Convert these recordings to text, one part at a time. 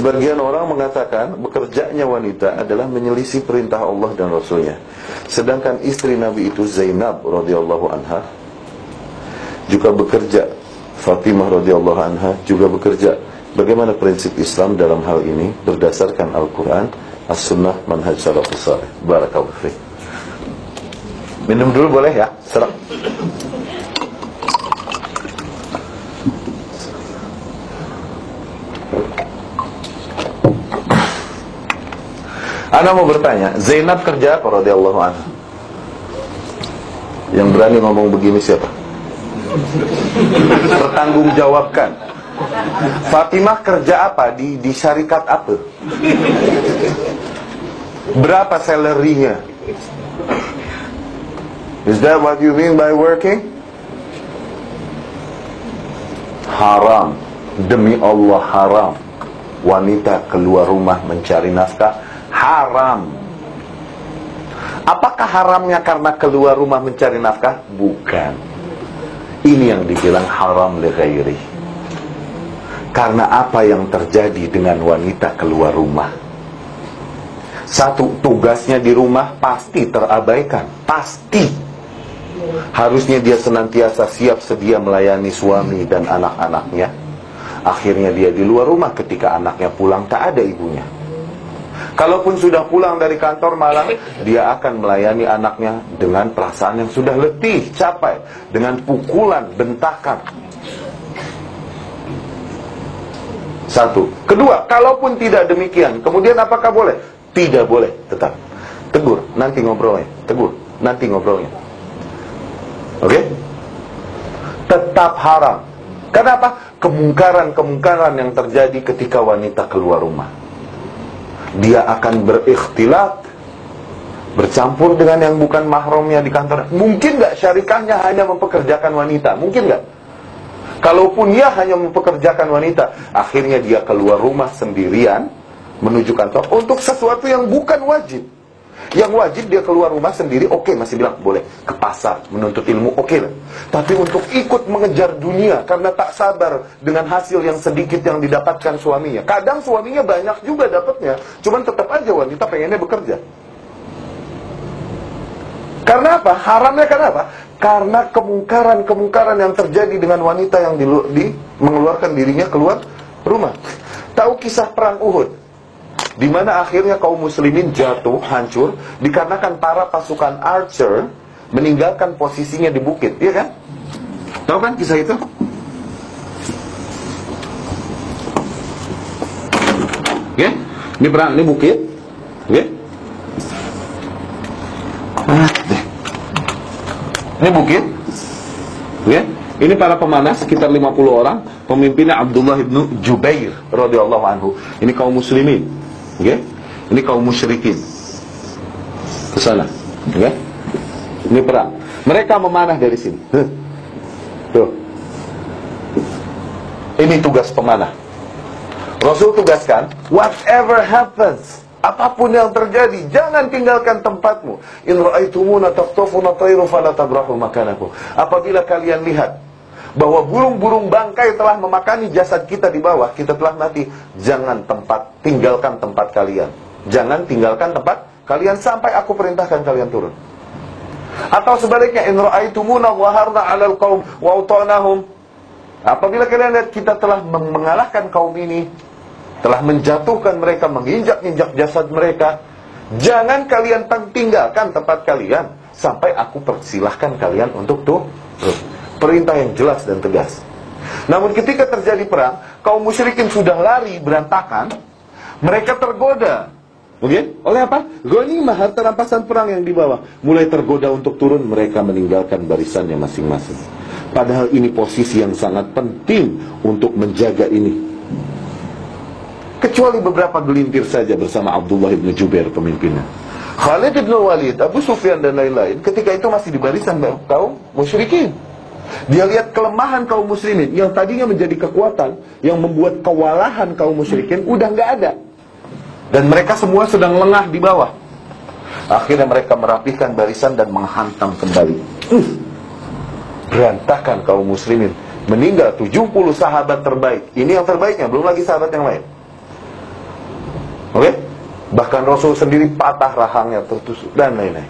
Sebagian orang mengatakan bekerjanya wanita adalah menyelisih perintah Allah dan Rasulnya. Sedangkan istri Nabi itu Zainab radhiyallahu anha juga bekerja. Fatimah radhiyallahu anha juga bekerja. Bagaimana prinsip Islam dalam hal ini berdasarkan Al-Quran, As-Sunnah, Manhaj Salafus Salih. Barakallahu fiik. Minum dulu boleh ya? Serang. Anda mau bertanya, Zainab kerja apa radhiyallahu anha? Yang berani ngomong begini siapa? Pertanggungjawabkan. Fatimah kerja apa di di syarikat apa? Berapa salary-nya? Is that what you mean by working? Haram. Demi Allah haram. Wanita keluar rumah mencari nafkah haram. Apakah haramnya karena keluar rumah mencari nafkah? Bukan. Ini yang dibilang haram leghairi. Karena apa yang terjadi dengan wanita keluar rumah? Satu, tugasnya di rumah pasti terabaikan. Pasti. Harusnya dia senantiasa siap sedia melayani suami dan anak-anaknya. Akhirnya dia di luar rumah ketika anaknya pulang tak ada ibunya. Kalaupun sudah pulang dari kantor malam, dia akan melayani anaknya dengan perasaan yang sudah letih, capek, dengan pukulan, bentakan. Satu. Kedua, kalaupun tidak demikian, kemudian apakah boleh? Tidak boleh, tetap. Tegur, nanti ngobrolnya. Tegur, nanti ngobrolnya. Oke? Tetap haram. Kenapa? Kemungkaran-kemungkaran yang terjadi ketika wanita keluar rumah dia akan berikhtilat bercampur dengan yang bukan mahramnya di kantor. Mungkin nggak syarikahnya hanya mempekerjakan wanita? Mungkin nggak? Kalaupun ia hanya mempekerjakan wanita, akhirnya dia keluar rumah sendirian menuju kantor untuk sesuatu yang bukan wajib. Yang wajib dia keluar rumah sendiri, oke okay, masih bilang boleh ke pasar menuntut ilmu, oke okay. Tapi untuk ikut mengejar dunia karena tak sabar dengan hasil yang sedikit yang didapatkan suaminya. Kadang suaminya banyak juga dapatnya, cuman tetap aja wanita pengennya bekerja. Karena apa? Haramnya karena apa? Karena kemungkaran-kemungkaran yang terjadi dengan wanita yang di, di mengeluarkan dirinya keluar rumah. Tahu kisah perang Uhud? Di mana akhirnya kaum muslimin jatuh, hancur dikarenakan para pasukan archer meninggalkan posisinya di bukit, iya kan? Tahu kan kisah itu? Oke, ini perang, ini bukit, oke? Okay? Ini bukit, oke? Ini para pemanah sekitar 50 orang, pemimpinnya Abdullah ibnu Jubair radhiyallahu anhu. Ini kaum muslimin. Okay? Ini kaum musyrikin. Ke sana. Okay? Ini perang. Mereka memanah dari sini. Tuh. Ini tugas pemanah. Rasul tugaskan, whatever happens, apa pun yang terjadi, jangan tinggalkan tempatmu. In ra'aitumuna taqtafuna tayru fala tabrahu. Apabila kalian lihat bahwa burung-burung bangkai telah memakani jasad kita di bawah, kita telah mati. Jangan tempat, tinggalkan tempat kalian. Jangan tinggalkan tempat kalian sampai aku perintahkan kalian turun. Atau sebaliknya, in ra'aitumuna waharna 'alal qaum wa utanahum. Apabila kalian lihat kita telah mengalahkan kaum ini, telah menjatuhkan mereka, menginjak-injak jasad mereka, jangan kalian tinggalkan tempat kalian sampai aku persilahkan kalian untuk tuh. Perintah yang jelas dan tegas. Namun ketika terjadi perang, kaum musyrikin sudah lari berantakan, mereka tergoda. Mungkin oleh apa? Ghanimah harta rampasan perang yang dibawa. Mulai tergoda untuk turun, mereka meninggalkan barisannya masing-masing. Padahal ini posisi yang sangat penting untuk menjaga ini. Kecuali beberapa gelintir saja bersama Abdullah ibn Jubair pemimpinnya. Khalid ibn Walid, Abu Sufyan dan lain-lain ketika itu masih di barisan kaum musyrikin. Dia lihat kelemahan kaum muslimin yang tadinya menjadi kekuatan yang membuat kewalahan kaum musyrikin udah nggak ada. Dan mereka semua sedang lengah di bawah. Akhirnya mereka merapihkan barisan dan menghantam kembali. Uh, berantakan kaum muslimin. Meninggal 70 sahabat terbaik. Ini yang terbaiknya, belum lagi sahabat yang lain. Oke? Bahkan Rasul sendiri patah rahangnya tertusuk dan lain-lain.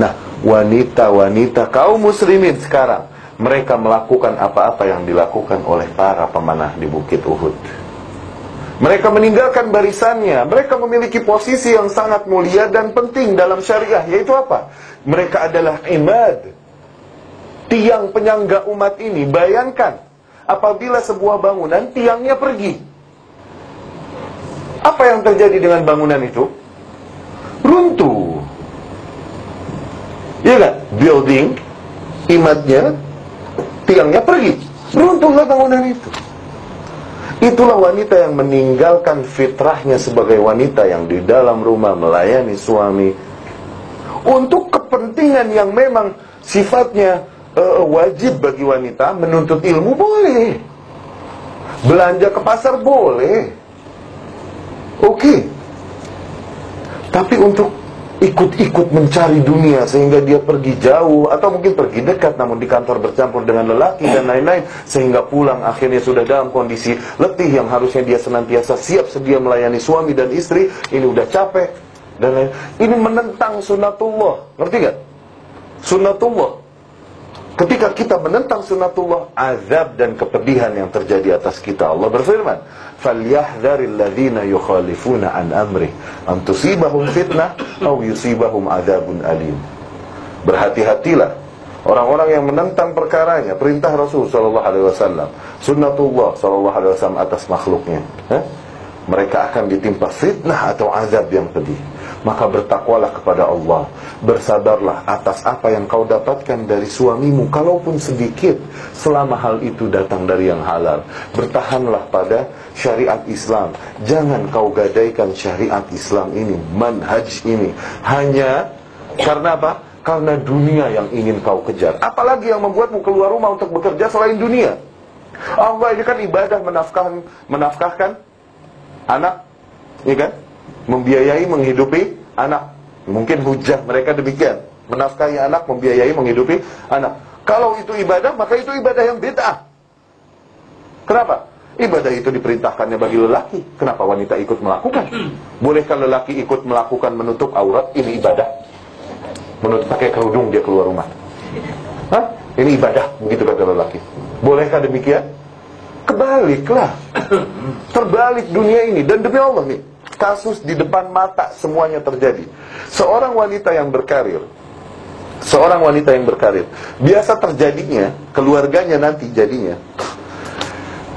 Nah, wanita-wanita kaum muslimin sekarang mereka melakukan apa-apa yang dilakukan oleh para pemanah di Bukit Uhud. Mereka meninggalkan barisannya. Mereka memiliki posisi yang sangat mulia dan penting dalam syariah. Yaitu apa? Mereka adalah imad. Tiang penyangga umat ini. Bayangkan. Apabila sebuah bangunan, tiangnya pergi. Apa yang terjadi dengan bangunan itu? Runtuh. Iya kan? Building, imadnya, tiangnya pergi. Runtuhlah bangunan itu. Itulah wanita yang meninggalkan fitrahnya sebagai wanita yang di dalam rumah melayani suami untuk kepentingan yang memang sifatnya uh, wajib bagi wanita menuntut ilmu boleh. Belanja ke pasar boleh. Oke. Okay. Tapi untuk ikut-ikut mencari dunia sehingga dia pergi jauh atau mungkin pergi dekat namun di kantor bercampur dengan lelaki dan lain-lain sehingga pulang akhirnya sudah dalam kondisi letih yang harusnya dia senantiasa siap sedia melayani suami dan istri ini udah capek dan lain ini menentang sunatullah ngerti gak? sunatullah Ketika kita menentang sunatullah, azab dan kepedihan yang terjadi atas kita. Allah berfirman, "Falyahdharil yukhalifuna an amri an tusibahum fitnah aw yusibahum adzabun alim." Berhati-hatilah orang-orang yang menentang perkaranya, perintah Rasul sallallahu alaihi wasallam, sunnatullah sallallahu alaihi wasallam atas makhluknya. Eh? Mereka akan ditimpa fitnah atau azab yang pedih maka bertakwalah kepada Allah. Bersabarlah atas apa yang kau dapatkan dari suamimu, kalaupun sedikit, selama hal itu datang dari yang halal. Bertahanlah pada syariat Islam. Jangan kau gadaikan syariat Islam ini, manhaj ini, hanya karena apa? Karena dunia yang ingin kau kejar. Apalagi yang membuatmu keluar rumah untuk bekerja selain dunia. Allah ini kan ibadah menafkahkan, menafkahkan anak, ya kan? Membiayai menghidupi anak. Mungkin hujah mereka demikian, menafkahi anak, membiayai menghidupi anak. Kalau itu ibadah, maka itu ibadah yang bid'ah. Kenapa? Ibadah itu diperintahkannya bagi lelaki. Kenapa wanita ikut melakukan? Bolehkah lelaki ikut melakukan menutup aurat? Ini ibadah. Menutup pakai kerudung dia keluar rumah. Hah? Ini ibadah, begitu kata lelaki. Bolehkah demikian? Kebaliklah. Terbalik dunia ini dan demi Allah nih kasus di depan mata semuanya terjadi. Seorang wanita yang berkarir, seorang wanita yang berkarir, biasa terjadinya keluarganya nanti jadinya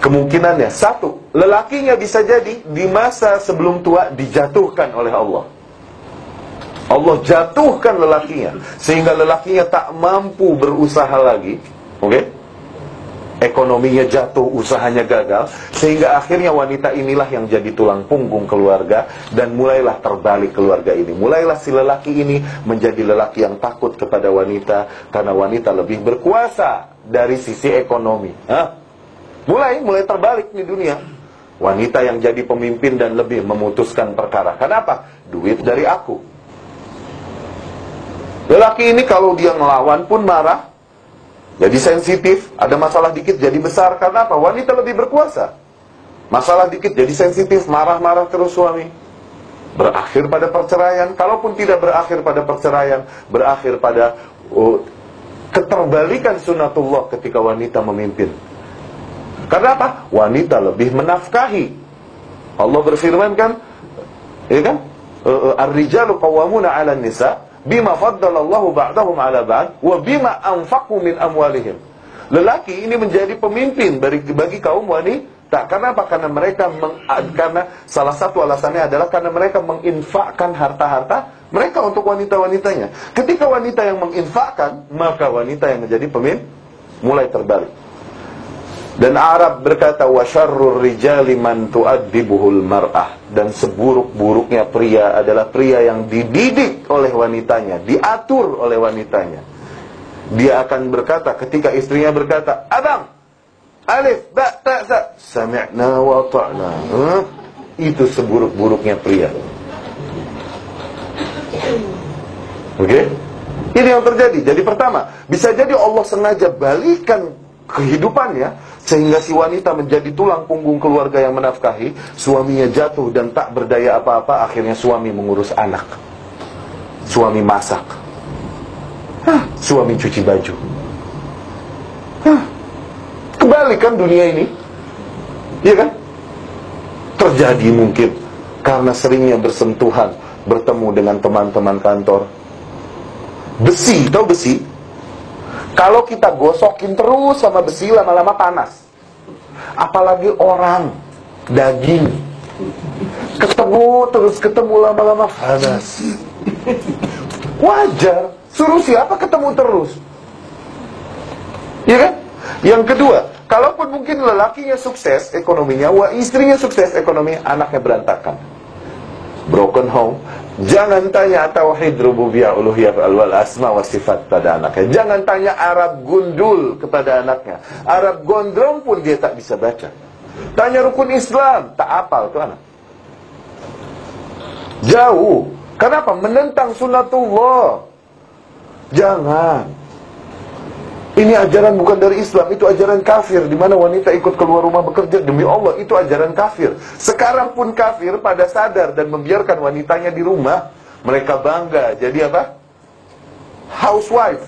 kemungkinannya satu, lelakinya bisa jadi di masa sebelum tua dijatuhkan oleh Allah. Allah jatuhkan lelakinya sehingga lelakinya tak mampu berusaha lagi, oke? Okay? Ekonominya jatuh, usahanya gagal, sehingga akhirnya wanita inilah yang jadi tulang punggung keluarga dan mulailah terbalik keluarga ini. Mulailah si lelaki ini menjadi lelaki yang takut kepada wanita karena wanita lebih berkuasa dari sisi ekonomi. Hah? Mulai mulai terbalik di dunia. Wanita yang jadi pemimpin dan lebih memutuskan perkara. Kenapa? Duit dari aku. Lelaki ini kalau dia ngelawan pun marah, jadi sensitif, ada masalah dikit jadi besar karena apa? Wanita lebih berkuasa. Masalah dikit jadi sensitif, marah-marah terus suami. Berakhir pada perceraian, kalaupun tidak berakhir pada perceraian, berakhir pada uh, keterbalikan sunatullah ketika wanita memimpin. Karena apa? Wanita lebih menafkahi. Allah berfirman kan, ya kan? Uh, uh, Ar-rijalu qawwamuna 'ala nisa bima faddalallahu ba'dahum ala ba'd wa bima anfaqu min amwalihim. Lelaki ini menjadi pemimpin bagi, bagi kaum wanita. Karena apa? Karena mereka meng, karena salah satu alasannya adalah karena mereka menginfakkan harta-harta mereka untuk wanita-wanitanya. Ketika wanita yang menginfakkan, maka wanita yang menjadi pemimpin mulai terbalik. Dan Arab berkata wa syarrur rijali man tu'addibuhul mar'ah dan seburuk-buruknya pria adalah pria yang dididik oleh wanitanya, diatur oleh wanitanya. Dia akan berkata ketika istrinya berkata, "Abang, alif ba ta sa sami'na wa ta'na." Huh? Itu seburuk-buruknya pria. Oke? Okay? Ini yang terjadi. Jadi pertama, bisa jadi Allah sengaja balikan kehidupannya sehingga si wanita menjadi tulang punggung keluarga yang menafkahi, suaminya jatuh dan tak berdaya apa-apa, akhirnya suami mengurus anak. Suami masak. Hah, suami cuci baju. Hah, kebalikan dunia ini. Iya kan? Terjadi mungkin karena seringnya bersentuhan, bertemu dengan teman-teman kantor. Besi, tahu besi? Kalau kita gosokin terus sama besi lama-lama panas. Apalagi orang daging. Ketemu terus ketemu lama-lama panas. Wajar. Suruh siapa ketemu terus? Iya kan? Yang kedua, kalaupun mungkin lelakinya sukses ekonominya, wah istrinya sukses ekonomi, anaknya berantakan. Broken home, Jangan tanya tauhid rububiyah uluhiyah wal asma wa sifat pada anaknya. Jangan tanya Arab gundul kepada anaknya. Arab gondrong pun dia tak bisa baca. Tanya rukun Islam, tak apal tuh anak. Jauh. Kenapa? Menentang sunnatullah. Jangan. Ini ajaran bukan dari Islam, itu ajaran kafir di mana wanita ikut keluar rumah bekerja demi Allah, itu ajaran kafir. Sekarang pun kafir pada sadar dan membiarkan wanitanya di rumah, mereka bangga. Jadi apa? Housewife.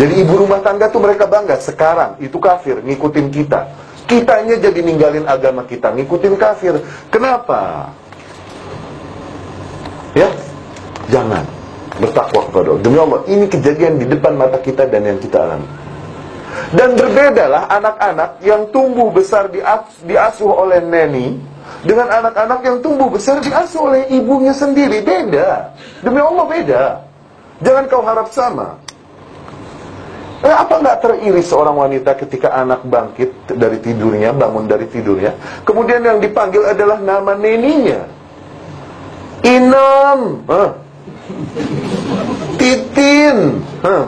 Jadi ibu rumah tangga tuh mereka bangga. Sekarang itu kafir, ngikutin kita. Kitanya jadi ninggalin agama kita, ngikutin kafir. Kenapa? Ya, jangan bertakwa kepada Allah. Demi Allah, ini kejadian di depan mata kita dan yang kita alami. Dan berbedalah anak-anak yang tumbuh besar diasuh oleh neni dengan anak-anak yang tumbuh besar diasuh oleh ibunya sendiri. Beda. Demi Allah beda. Jangan kau harap sama. Eh, apa nggak teriris seorang wanita ketika anak bangkit dari tidurnya, bangun dari tidurnya, kemudian yang dipanggil adalah nama neninya. Inem. Huh? Titin. Huh.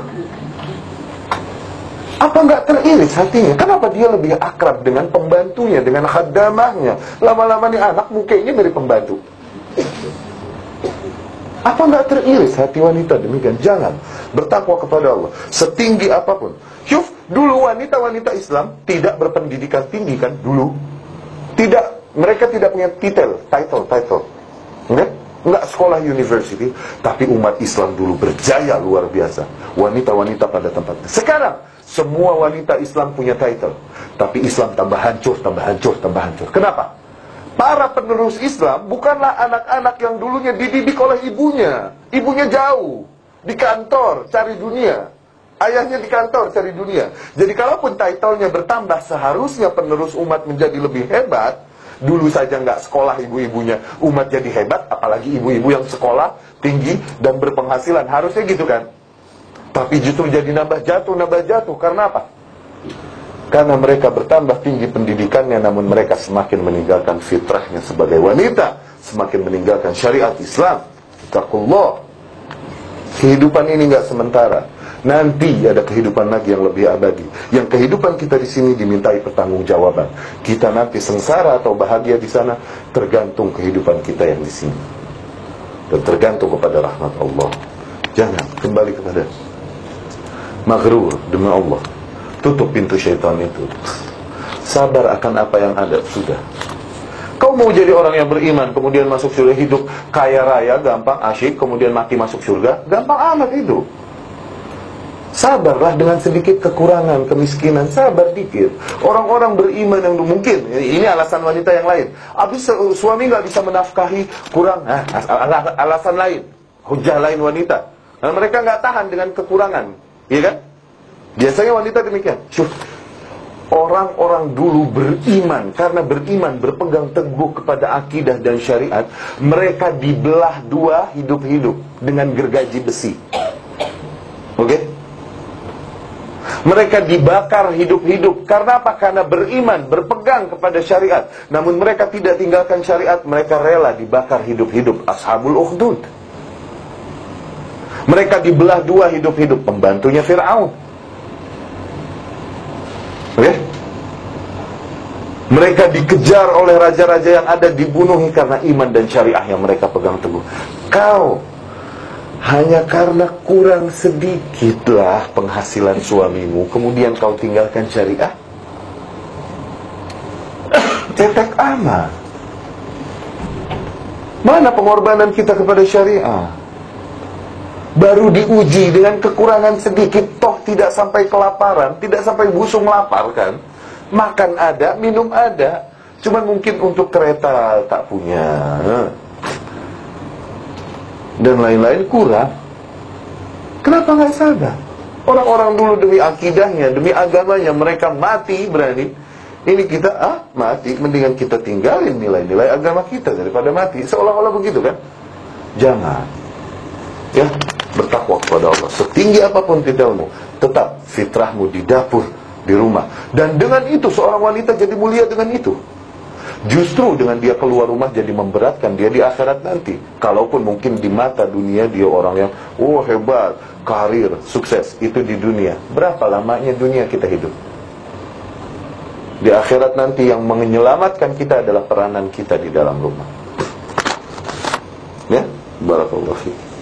Apa nggak teriris hatinya? Kenapa dia lebih akrab dengan pembantunya, dengan khadamahnya? Lama-lama nih anak mukanya dari pembantu. Apa nggak teriris hati wanita demikian? Jangan bertakwa kepada Allah setinggi apa pun. Yuf, dulu wanita-wanita Islam tidak berpendidikan tinggi kan dulu. Tidak, mereka tidak punya titel, title, title. Okay? Nggak sekolah university, tapi umat Islam dulu berjaya luar biasa. Wanita-wanita pada tempatnya. Sekarang semua wanita Islam punya title, tapi Islam tambah hancur, tambah hancur, tambah hancur. Kenapa? Para penerus Islam bukanlah anak-anak yang dulunya dididik oleh ibunya. Ibunya jauh, di kantor, cari dunia. Ayahnya di kantor cari dunia. Jadi kalaupun titlenya bertambah, seharusnya penerus umat menjadi lebih hebat. Dulu saja nggak sekolah ibu-ibunya, umat jadi hebat, apalagi ibu-ibu yang sekolah tinggi dan berpenghasilan. Harusnya gitu kan? Tapi justru jadi nambah jatuh, nambah jatuh. Karena apa? Karena mereka bertambah tinggi pendidikannya, namun mereka semakin meninggalkan fitrahnya sebagai wanita, semakin meninggalkan syariat Islam. Takullah. Kehidupan ini nggak sementara. Nanti ada kehidupan lagi yang lebih abadi. Yang kehidupan kita di sini dimintai pertanggungjawaban. Kita nanti sengsara atau bahagia di sana tergantung kehidupan kita yang di sini. Dan tergantung kepada rahmat Allah. Jangan kembali kepada maghrur demi Allah. Tutup pintu syaitan itu. Sabar akan apa yang ada sudah. Kau mau jadi orang yang beriman, kemudian masuk surga hidup kaya raya, gampang, asyik, kemudian mati masuk surga, gampang amat hidup. Sabarlah dengan sedikit kekurangan, kemiskinan, sabar dikit. Orang-orang beriman yang mungkin, ini alasan wanita yang lain. Habis suami nggak bisa menafkahi, kurang, nah, alasan lain, hujah lain wanita. Nah, mereka nggak tahan dengan kekurangan, iya kan? Biasanya wanita demikian. Syuh, orang-orang dulu beriman karena beriman berpegang teguh kepada akidah dan syariat mereka dibelah dua hidup-hidup dengan gergaji besi oke okay? Mereka dibakar hidup-hidup. Karena apa? Karena beriman, berpegang kepada syariat. Namun mereka tidak tinggalkan syariat. Mereka rela dibakar hidup-hidup. Ashabul ukhdud. Mereka dibelah dua hidup-hidup. Pembantunya Fir'aun. Oke? Okay? Mereka dikejar oleh raja-raja yang ada dibunuhi karena iman dan syariah yang mereka pegang teguh. Kau hanya karena kurang sedikitlah penghasilan suamimu, kemudian kau tinggalkan syariah. Cetek amat. Mana pengorbanan kita kepada syariah? Baru diuji dengan kekurangan sedikit, toh tidak sampai kelaparan, tidak sampai busung lapar kan? Makan ada, minum ada. Cuman mungkin untuk kereta tak punya. Dan lain-lain kurang. Kenapa nggak sadar? Orang-orang dulu demi akidahnya, demi agamanya, mereka mati berani. Ini kita, ah, mati, mendingan kita tinggalin nilai-nilai agama kita daripada mati. Seolah-olah begitu kan? Jangan. Ya, bertakwa kepada Allah. Setinggi apa pun titelmu, tetap fitrahmu di dapur, di rumah. Dan dengan itu, seorang wanita jadi mulia dengan itu. Justru dengan dia keluar rumah jadi memberatkan dia di akhirat nanti. Kalaupun mungkin di mata dunia dia orang yang, oh hebat, karir, sukses, itu di dunia. Berapa lamanya dunia kita hidup? Di akhirat nanti yang menyelamatkan kita adalah peranan kita di dalam rumah. Ya, barakallahu fiik.